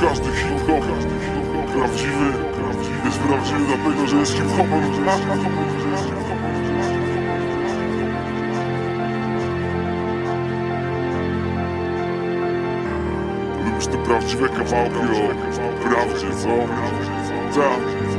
każdy hip-hop Prawdziwy, jest prawdziwy dlatego, że jest hip-hopem Lubisz te prawdziwe kawałki o prawdzie, co? Tak,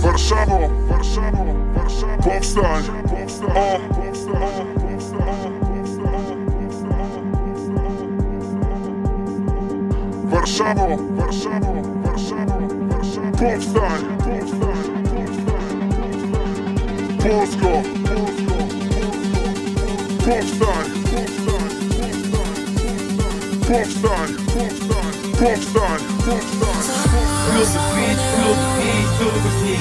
Warszawo, Warszawo, Warszawo, powstań, powstań, o, powstań, Warszawo, Warszawo, Warszawo, Warszawo, powstań, powstań, Polsko, Polsko, powstań, powstań, powstań, powstań, powstań, powstań. Klub beat, klub beat, klub beat.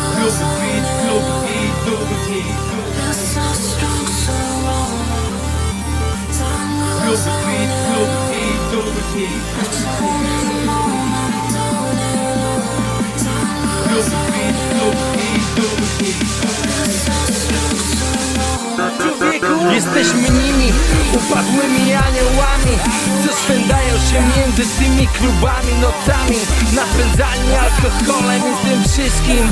Klub beat, klub beat, klub beat. Klub beat, klub beat, klub beat. Klub jesteśmy nimi, upadłymi aniołami Co swędają się między tymi klubami nocami Napędzani alkoholem i tym wszystkim.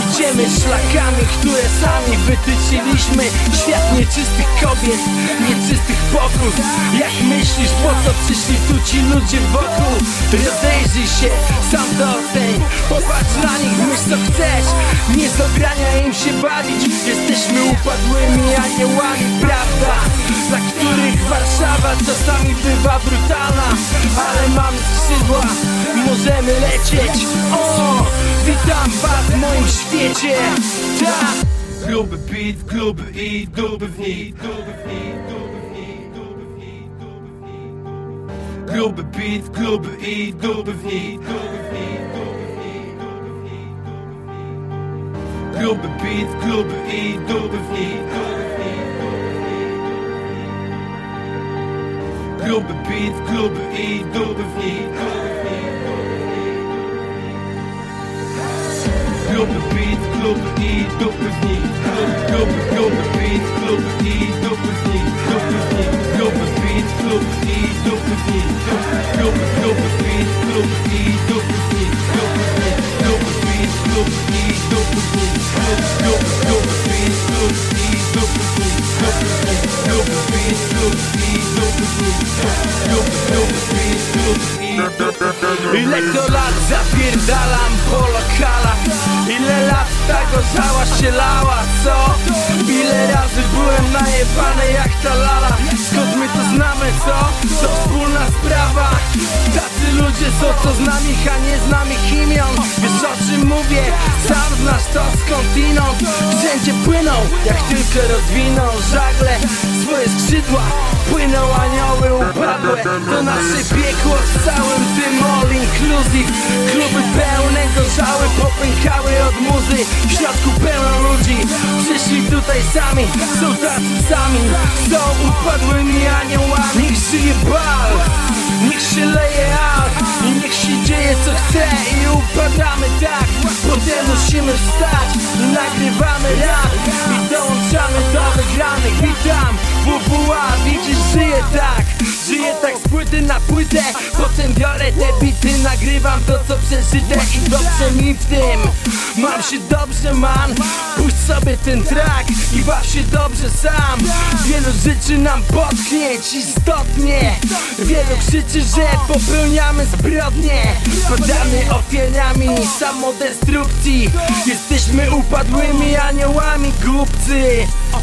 Idziemy szlakami, które sami wytyczyliśmy. Świat nieczystych kobiet, nieczystych pokus Jak myślisz, po co przyszli tu ci ludzie wokół? Rozejrzyj się, sam to oceń Popatrz na nich, myśl co chcesz. Nie zabrania im się bawić. Jesteśmy upadłymi aniołami, prawda? Dla których Warszawa czasami bywa brutalna Ale mamy skrzydła, możemy lecieć O, witam was w moim świecie Tak Klub beat, klub i klub beat, klub beat, klub beat, klub beat, klub beat. Klub beat, klub i klub beat, klub beat, klub beat, klub i klub beat. Klub beat, klub i klub beat. Klub beat, klub i klub beat. Klub, klub beat, klub i klub beat. Klub beat, klub beat, klub i klub beat. Klub, klub beat, klub i klub beat. Klub beat, klub beat, klub i klub beat. Klub, klub, klub beat, klub i klub beat. Klub beat, zapierdalam po lokalach. Ile lat ta gorzała się lała, co? Ile razy byłem najebany jak ta lala. Skąd my to znamy, co? To wspólna sprawa. Tacy ludzie są, co z nami, a nie z nami imion Wiesz o czym mówię? Sam znasz to skądinąd. Wszędzie płyną, jak tylko rozwiną żagle. Swoje skrzydła Płyną anioły upadłe. To nasze piekło z całym tym sami Są tacy sami. Są upadłymi aniołami. Niech żyje bal. Niech się leje al I niech się dzieje co chce. I upadamy tak. Potem musimy wstać. I nagrywamy rap I dołączamy do wygranych. Witam WWA Widzisz żyję tak. Żyję tak z płyty na płytę. Potem biorę te bity. Nagrywam to co przeżyte. I dobrze mi w tym. Mam się dobrze man. Puść ten track I baw się dobrze sam. Wielu życzy nam potknięć istotnie. Wielu krzyczy, że popełniamy zbrodnie. Padamy ofiarami samodestrukcji. Jesteśmy upadłymi aniołami głupcy. Tak